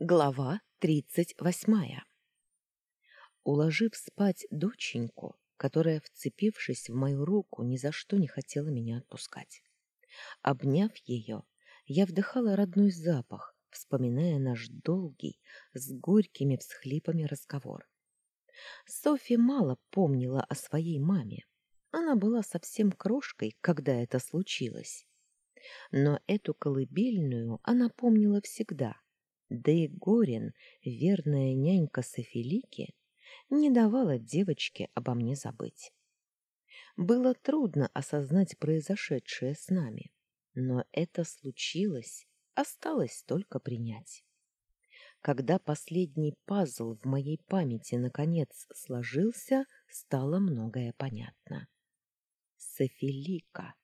Глава тридцать восьмая Уложив спать доченьку, которая, вцепившись в мою руку, ни за что не хотела меня отпускать. Обняв ее, я вдыхала родной запах, вспоминая наш долгий, с горькими всхлипами разговор. Софи мало помнила о своей маме. Она была совсем крошкой, когда это случилось. Но эту колыбельную она помнила всегда — да и Горин, верная нянька Софилики, не давала девочке обо мне забыть. Было трудно осознать произошедшее с нами, но это случилось, осталось только принять. Когда последний пазл в моей памяти наконец сложился, стало многое понятно. Софилика,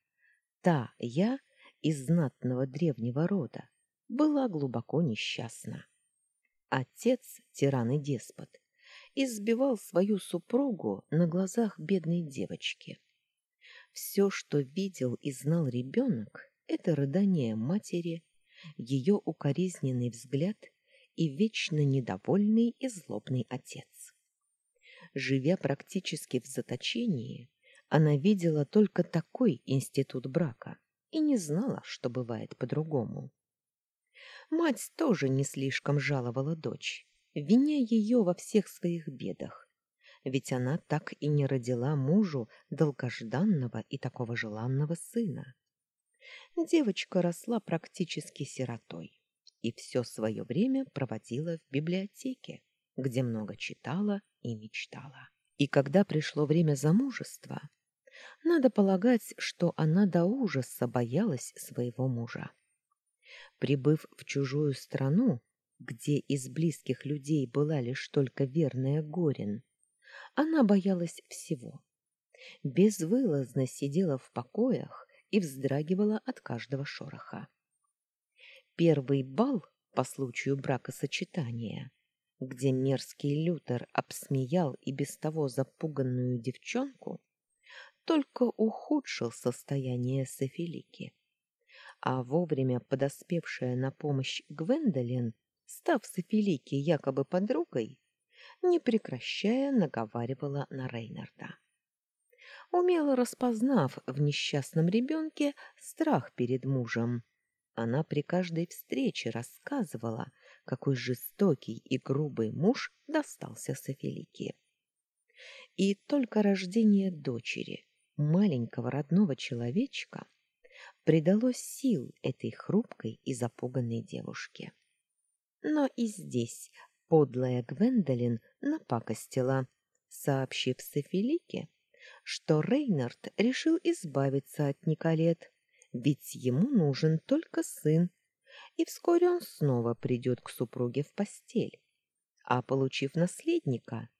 та я из знатного древнего рода, была глубоко несчастна. Отец, тиран и деспот, избивал свою супругу на глазах бедной девочки. Все, что видел и знал ребенок, это рыдание матери, ее укоризненный взгляд и вечно недовольный и злобный отец. Живя практически в заточении, она видела только такой институт брака и не знала, что бывает по-другому. Мать тоже не слишком жаловала дочь, виня ее во всех своих бедах, ведь она так и не родила мужу долгожданного и такого желанного сына. Девочка росла практически сиротой и все свое время проводила в библиотеке, где много читала и мечтала. И когда пришло время замужества, надо полагать, что она до ужаса боялась своего мужа. Прибыв в чужую страну, где из близких людей была лишь только верная Горин, она боялась всего. Безвылазно сидела в покоях и вздрагивала от каждого шороха. Первый бал по случаю бракосочетания, где мерзкий Лютер обсмеял и без того запуганную девчонку, только ухудшил состояние Софилики а вовремя подоспевшая на помощь Гвендолин, став Софилики якобы подругой, не прекращая наговаривала на Рейнарда. Умело распознав в несчастном ребенке страх перед мужем, она при каждой встрече рассказывала, какой жестокий и грубый муж достался Софилике. И только рождение дочери, маленького родного человечка, придало сил этой хрупкой и запуганной девушке. Но и здесь подлая Гвендолин напакостила, сообщив Софилике, что Рейнард решил избавиться от Николет, ведь ему нужен только сын, и вскоре он снова придет к супруге в постель, а, получив наследника,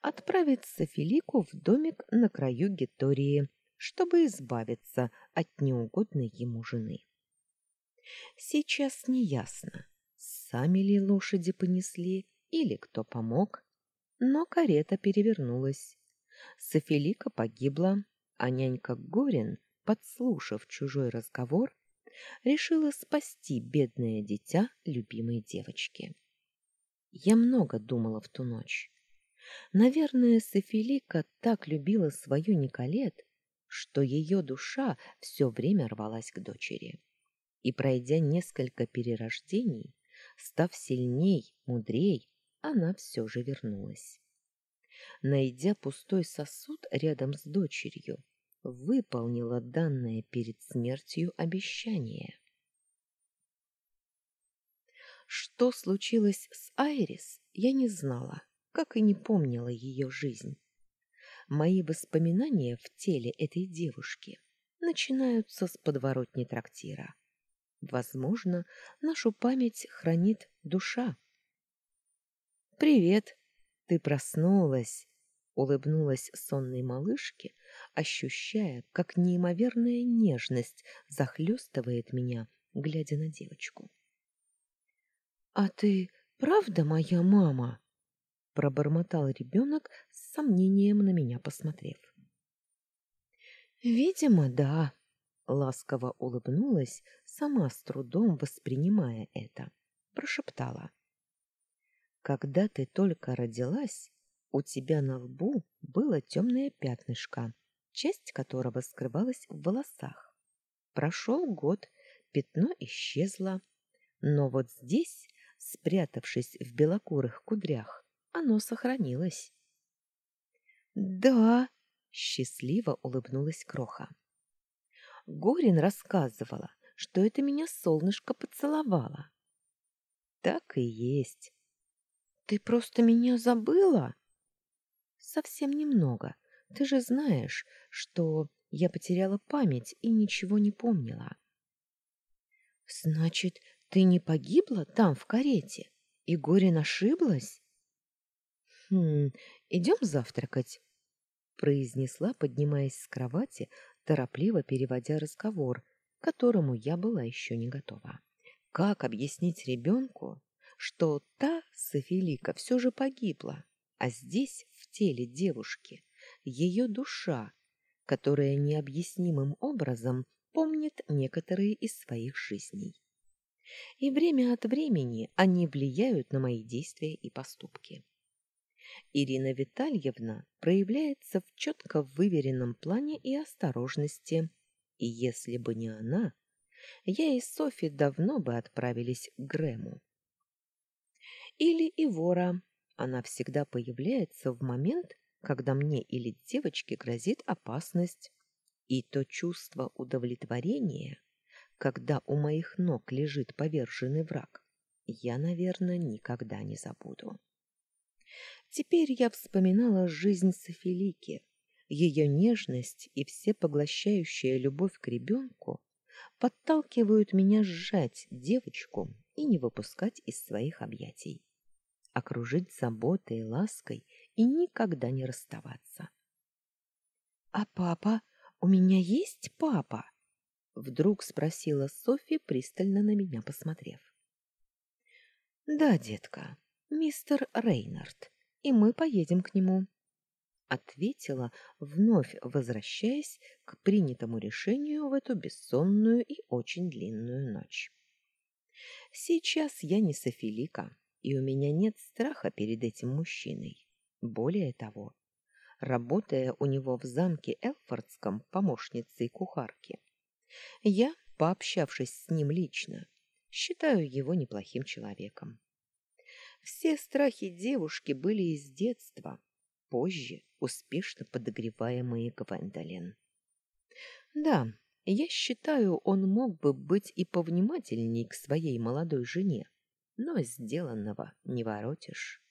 отправит Софилику в домик на краю Гетории, чтобы избавиться от неугодной ему жены. Сейчас неясно, сами ли лошади понесли или кто помог, но карета перевернулась. Софилика погибла, а нянька Горин, подслушав чужой разговор, решила спасти бедное дитя любимой девочки. Я много думала в ту ночь. Наверное, Софилика так любила свою Николет, что ее душа все время рвалась к дочери. И пройдя несколько перерождений, став сильней, мудрей, она все же вернулась. Найдя пустой сосуд рядом с дочерью, выполнила данное перед смертью обещание. Что случилось с Айрис, я не знала, как и не помнила ее жизнь. Мои воспоминания в теле этой девушки начинаются с подворотни трактира. Возможно, нашу память хранит душа. «Привет! Ты проснулась!» — улыбнулась сонной малышке, ощущая, как неимоверная нежность захлестывает меня, глядя на девочку. «А ты правда моя мама?» Пробормотал ребенок с сомнением на меня посмотрев. Видимо, да, ласково улыбнулась, сама с трудом воспринимая это. Прошептала: Когда ты только родилась, у тебя на лбу было темное пятнышко, часть которого скрывалась в волосах. Прошел год, пятно исчезло, но вот здесь, спрятавшись в белокурых кудрях, оно сохранилось. «Да!» — счастливо улыбнулась Кроха. Горин рассказывала, что это меня солнышко поцеловало. Так и есть. Ты просто меня забыла? Совсем немного. Ты же знаешь, что я потеряла память и ничего не помнила. Значит, ты не погибла там, в карете? И Горин ошиблась? Хм, идем завтракать, произнесла, поднимаясь с кровати, торопливо переводя разговор, к которому я была еще не готова. Как объяснить ребенку, что та Софилика все же погибла, а здесь, в теле девушки, ее душа, которая необъяснимым образом помнит некоторые из своих жизней. И время от времени они влияют на мои действия и поступки. Ирина Витальевна проявляется в четко выверенном плане и осторожности, и если бы не она, я и Софи давно бы отправились к Грэму. Или Ивора. Она всегда появляется в момент, когда мне или девочке грозит опасность. И то чувство удовлетворения, когда у моих ног лежит поверженный враг, я, наверное, никогда не забуду. Теперь я вспоминала жизнь Софилики, ее нежность и всепоглощающая любовь к ребенку подталкивают меня сжать девочку и не выпускать из своих объятий окружить заботой и лаской и никогда не расставаться. — А папа? У меня есть папа? — вдруг спросила Софья, пристально на меня посмотрев. — Да, детка, мистер Рейнард, и мы поедем к нему, — ответила, вновь возвращаясь к принятому решению в эту бессонную и очень длинную ночь. Сейчас я не Софилика, и у меня нет страха перед этим мужчиной. Более того, работая у него в замке Элфордском помощницей кухарки, я, пообщавшись с ним лично, считаю его неплохим человеком. Все страхи девушки были из детства, позже успешно подогреваемые Гвендолин. Да, я считаю, он мог бы быть и повнимательней к своей молодой жене, но сделанного не воротишь.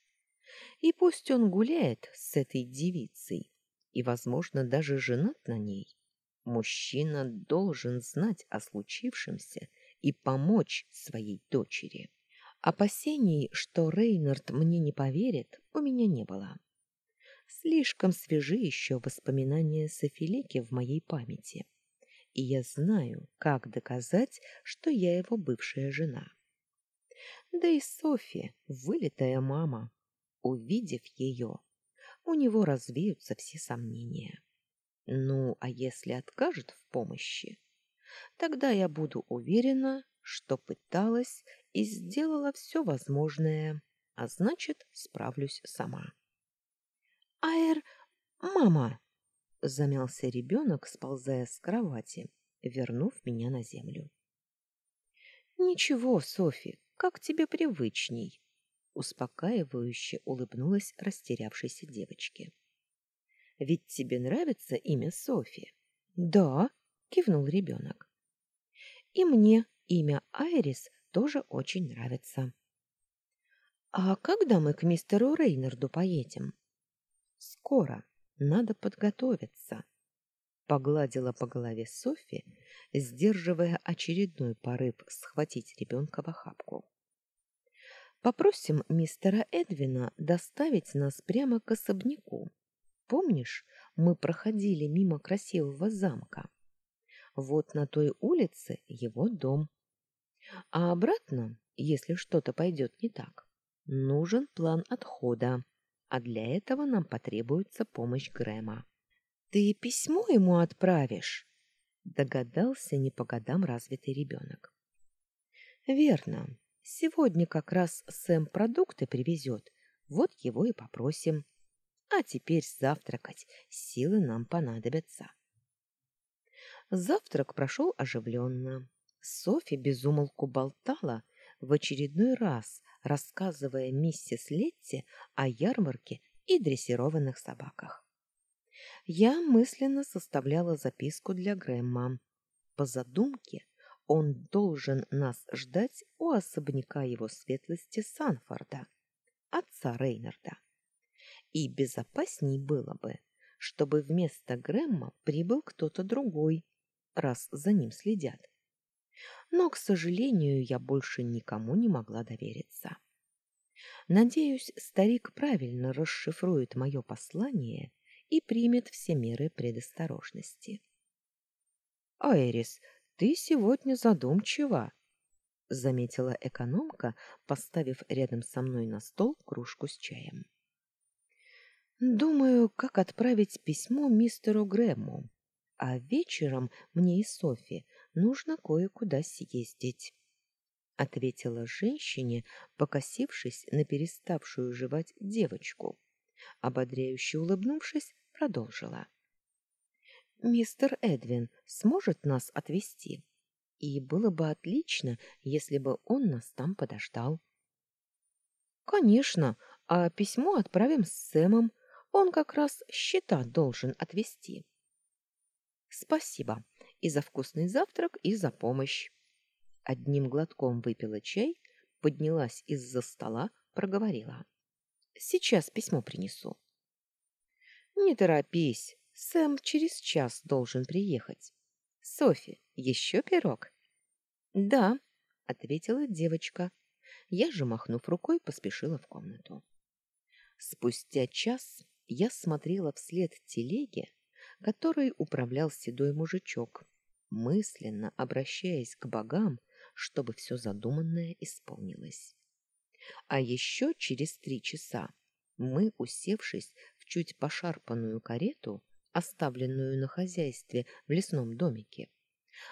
И пусть он гуляет с этой девицей и, возможно, даже женат на ней, мужчина должен знать о случившемся и помочь своей дочери. Опасений, что Рейнард мне не поверит, у меня не было. Слишком свежи еще воспоминания Софилики в моей памяти, и я знаю, как доказать, что я его бывшая жена. Да и Софья, вылитая мама, увидев ее, у него развеются все сомнения. Ну, а если откажет в помощи, тогда я буду уверена, что пыталась и сделала все возможное, а значит, справлюсь сама. «Аэр, мама!» — замялся ребенок, сползая с кровати, вернув меня на землю. «Ничего, Софи, как тебе привычней, успокаивающе улыбнулась растерявшейся девочке. Ведь тебе нравится имя Софи? Да, кивнул ребенок. И мне имя Айрис тоже очень нравится. А когда мы к мистеру Рейнарду поедем? Скоро. Надо подготовиться. Погладила по голове Софи, сдерживая очередной порыв схватить ребенка в охапку. Попросим мистера Эдвина доставить нас прямо к особняку. Помнишь, мы проходили мимо красивого замка? Вот на той улице его дом. А обратно, если что-то пойдет не так, нужен план отхода, а для этого нам потребуется помощь Грэма. Ты письмо ему отправишь? Догадался не по годам развитый ребенок. Верно. Сегодня как раз Сэм продукты привезет, вот его и попросим. А теперь завтракать, силы нам понадобятся. Завтрак прошел оживленно. Софи безумолку болтала, в очередной раз рассказывая миссис Летти о ярмарке и дрессированных собаках. Я мысленно составляла записку для Грэмма. По задумке, он должен нас ждать у особняка его светлости Санфорда, отца Рейнарда. И безопасней было бы, чтобы вместо Грэмма прибыл кто-то другой, раз за ним следят. Но, к сожалению, я больше никому не могла довериться. Надеюсь, старик правильно расшифрует мое послание и примет все меры предосторожности. «Айрис, ты сегодня задумчива», — заметила экономка, поставив рядом со мной на стол кружку с чаем. «Думаю, как отправить письмо мистеру Грэму, а вечером мне и Софи нужно кое-куда съездить», — ответила женщине, покосившись на переставшую жевать девочку. Ободряюще улыбнувшись, продолжила. «Мистер Эдвин сможет нас отвезти, и было бы отлично, если бы он нас там подождал». «Конечно, а письмо отправим с Сэмом, он как раз счета должен отвезти. Спасибо и за вкусный завтрак, и за помощь. Одним глотком выпила чай, поднялась из-за стола, проговорила. Сейчас письмо принесу. Не торопись, Сэм через час должен приехать. Софи, еще пирог? Да, ответила девочка. Я же, махнув рукой, поспешила в комнату. Спустя час я смотрела вслед телеге, которой управлял седой мужичок, мысленно обращаясь к богам, чтобы все задуманное исполнилось. А еще через три часа мы, усевшись в чуть пошарпанную карету, оставленную на хозяйстве в лесном домике,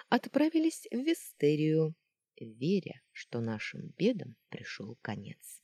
отправились в Вестерию, веря, что нашим бедам пришел конец.